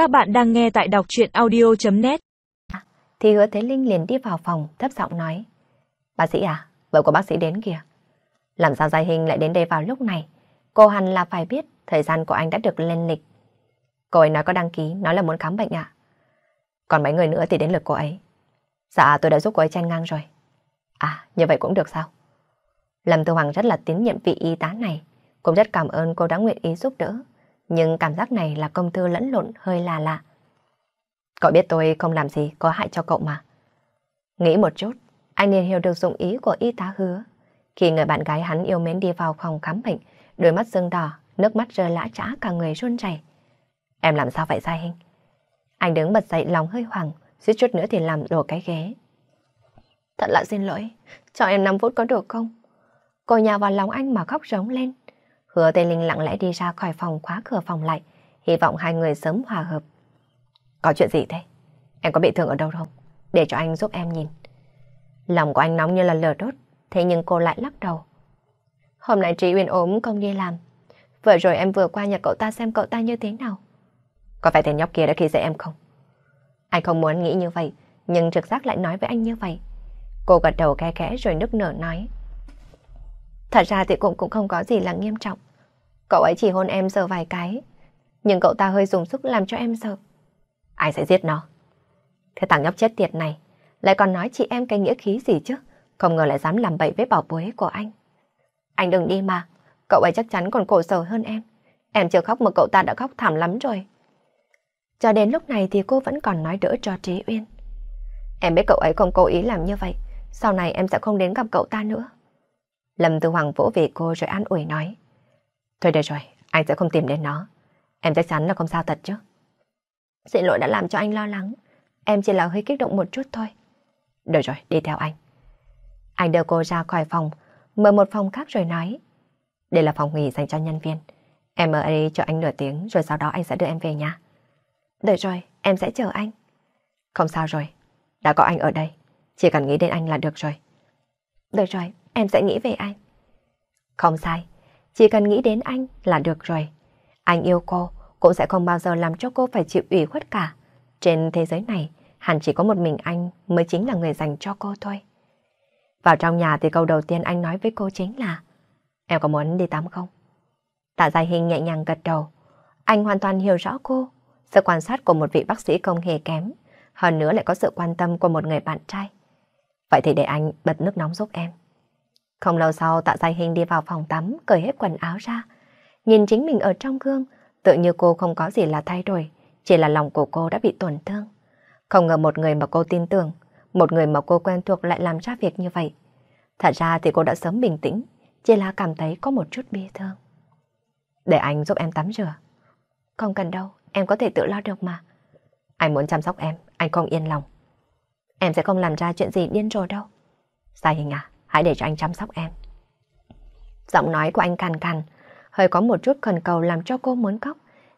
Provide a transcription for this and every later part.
Các bạn đang nghe tại đọc chuyện audio.net à, Thì hứa Thế Linh liền đi vào phòng, thấp giọng nói. Bác sĩ à, vợ của bác sĩ đến kìa. Làm sao Giai Hình lại đến đây vào lúc này? Cô hẳn là phải biết thời gian của anh đã được lên lịch. Cô ấy nói có đăng ký, nói là muốn khám bệnh ạ. Còn mấy người nữa thì đến lượt cô ấy. Dạ, tôi đã giúp cô ấy chen ngang rồi. À, như vậy cũng được sao? Lâm Tư Hoàng rất là tín nhiệm vị y tá này. Cũng rất cảm ơn cô đã nguyện ý giúp đỡ. Nhưng cảm giác này là công thư lẫn lộn hơi là lạ. Cậu biết tôi không làm gì có hại cho cậu mà. Nghĩ một chút, anh liền hiểu được dụng ý của y tá hứa. Khi người bạn gái hắn yêu mến đi vào phòng khám bệnh, đôi mắt sưng đỏ, nước mắt rơi lã trã cả người run rẩy. Em làm sao vậy Gia Hình? Anh đứng bật dậy lòng hơi hoảng, suýt chút nữa thì làm đổ cái ghế. Thật là xin lỗi, cho em 5 phút có được không? Cô nhà vào lòng anh mà khóc rống lên. Hứa Tây Linh lặng lẽ đi ra khỏi phòng khóa cửa phòng lại, hy vọng hai người sớm hòa hợp. Có chuyện gì thế? Em có bị thương ở đâu không? Để cho anh giúp em nhìn. Lòng của anh nóng như là lửa đốt, thế nhưng cô lại lắc đầu. Hôm nay Trí Uyên ốm không đi làm. Vừa rồi em vừa qua nhà cậu ta xem cậu ta như thế nào. Có phải tên nhóc kia đã khi dễ em không? Anh không muốn nghĩ như vậy, nhưng trực giác lại nói với anh như vậy. Cô gật đầu khe khẽ rồi nức nở nói. Thật ra thì cũng cũng không có gì là nghiêm trọng. Cậu ấy chỉ hôn em giờ vài cái, nhưng cậu ta hơi dùng sức làm cho em sợ. Ai sẽ giết nó? Thế thằng nhóc chết tiệt này, lại còn nói chị em cái nghĩa khí gì chứ, không ngờ lại dám làm bậy với bảo bối của anh. Anh đừng đi mà, cậu ấy chắc chắn còn khổ sở hơn em. Em chưa khóc mà cậu ta đã khóc thảm lắm rồi. Cho đến lúc này thì cô vẫn còn nói đỡ cho Trí Uyên. Em biết cậu ấy không cố ý làm như vậy, sau này em sẽ không đến gặp cậu ta nữa. Lâm Tư Hoàng vỗ về cô rồi an ủi nói. Thôi được rồi, anh sẽ không tìm đến nó. Em chắc chắn là không sao thật chứ. Xin lỗi đã làm cho anh lo lắng. Em chỉ là hơi kích động một chút thôi. Được rồi, đi theo anh. Anh đưa cô ra khỏi phòng, mở một phòng khác rồi nói. Đây là phòng nghỉ dành cho nhân viên. Em ở đây chờ anh nửa tiếng rồi sau đó anh sẽ đưa em về nhà. Được rồi, em sẽ chờ anh. Không sao rồi, đã có anh ở đây. Chỉ cần nghĩ đến anh là được rồi. Được rồi, em sẽ nghĩ về anh. Không sai, chỉ cần nghĩ đến anh là được rồi. Anh yêu cô, cũng sẽ không bao giờ làm cho cô phải chịu ủy khuất cả. Trên thế giới này, hẳn chỉ có một mình anh mới chính là người dành cho cô thôi. Vào trong nhà thì câu đầu tiên anh nói với cô chính là Em có muốn đi tắm không? Tạ Giai Hình nhẹ nhàng gật đầu. Anh hoàn toàn hiểu rõ cô. Sự quan sát của một vị bác sĩ không hề kém. Hơn nữa lại có sự quan tâm của một người bạn trai. Vậy thì để anh bật nước nóng giúp em. Không lâu sau tạ dài hình đi vào phòng tắm, cởi hết quần áo ra. Nhìn chính mình ở trong gương, tự như cô không có gì là thay đổi, chỉ là lòng của cô đã bị tổn thương. Không ngờ một người mà cô tin tưởng, một người mà cô quen thuộc lại làm ra việc như vậy. Thật ra thì cô đã sớm bình tĩnh, chỉ là cảm thấy có một chút bi thương. Để anh giúp em tắm rửa. Không cần đâu, em có thể tự lo được mà. Anh muốn chăm sóc em, anh không yên lòng. Em sẽ không làm ra chuyện gì điên rồ đâu. Sai hình à, hãy để cho anh chăm sóc em. Giọng nói của anh cằn cằn, hơi có một chút khẩn cầu làm cho cô muốn khóc.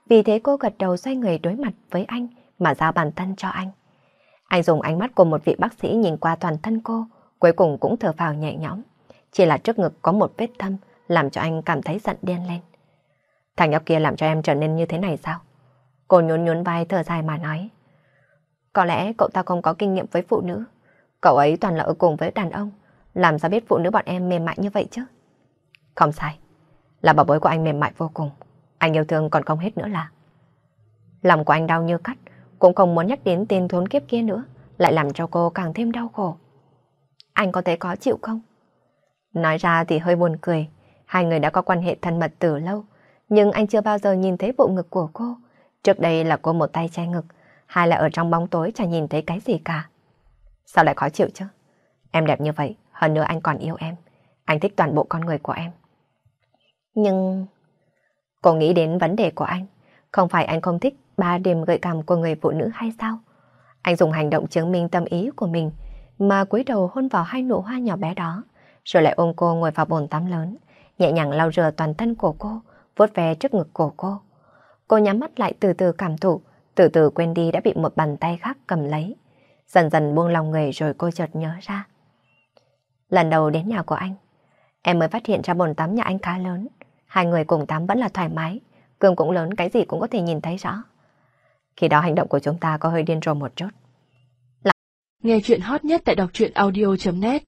Vì thế cô gật đầu xoay người đối mặt với anh mà giao bàn thân cho anh. Anh dùng ánh mắt của một vị bác sĩ nhìn qua toàn thân cô, cuối cùng cũng thở phào nhẹ nhõm. Chỉ là trước ngực có một vết thâm làm cho anh cảm thấy giận điên lên. Thằng nhóc kia làm cho em trở nên như thế này sao? Cô nhún nhún vai thở dài mà nói. Có lẽ cậu ta không có kinh nghiệm với phụ nữ. Cậu ấy toàn là ở cùng với đàn ông. Làm sao biết phụ nữ bọn em mềm mại như vậy chứ? Không sai. Là bảo bối của anh mềm mại vô cùng. Anh yêu thương còn không hết nữa là. Lòng của anh đau như cắt. Cũng không muốn nhắc đến tên thốn kiếp kia nữa. Lại làm cho cô càng thêm đau khổ. Anh có thể có chịu không? Nói ra thì hơi buồn cười. Hai người đã có quan hệ thân mật từ lâu. Nhưng anh chưa bao giờ nhìn thấy bộ ngực của cô. Trước đây là cô một tay che ngực hai là ở trong bóng tối chả nhìn thấy cái gì cả. Sao lại khó chịu chứ? Em đẹp như vậy, hơn nữa anh còn yêu em. Anh thích toàn bộ con người của em. Nhưng... Cô nghĩ đến vấn đề của anh. Không phải anh không thích ba điểm gợi cảm của người phụ nữ hay sao? Anh dùng hành động chứng minh tâm ý của mình mà cúi đầu hôn vào hai nụ hoa nhỏ bé đó, rồi lại ôm cô ngồi vào bồn tắm lớn, nhẹ nhàng lau rửa toàn thân của cô, vuốt ve trước ngực của cô. Cô nhắm mắt lại từ từ cảm thụ, từ từ quên đi đã bị một bàn tay khác cầm lấy. Dần dần buông lòng người rồi cô chợt nhớ ra. Lần đầu đến nhà của anh, em mới phát hiện ra bồn tắm nhà anh khá lớn. Hai người cùng tắm vẫn là thoải mái, cường cũng lớn, cái gì cũng có thể nhìn thấy rõ. Khi đó hành động của chúng ta có hơi điên rồ một chút. Nghe chuyện hot nhất tại đọc truyện audio.net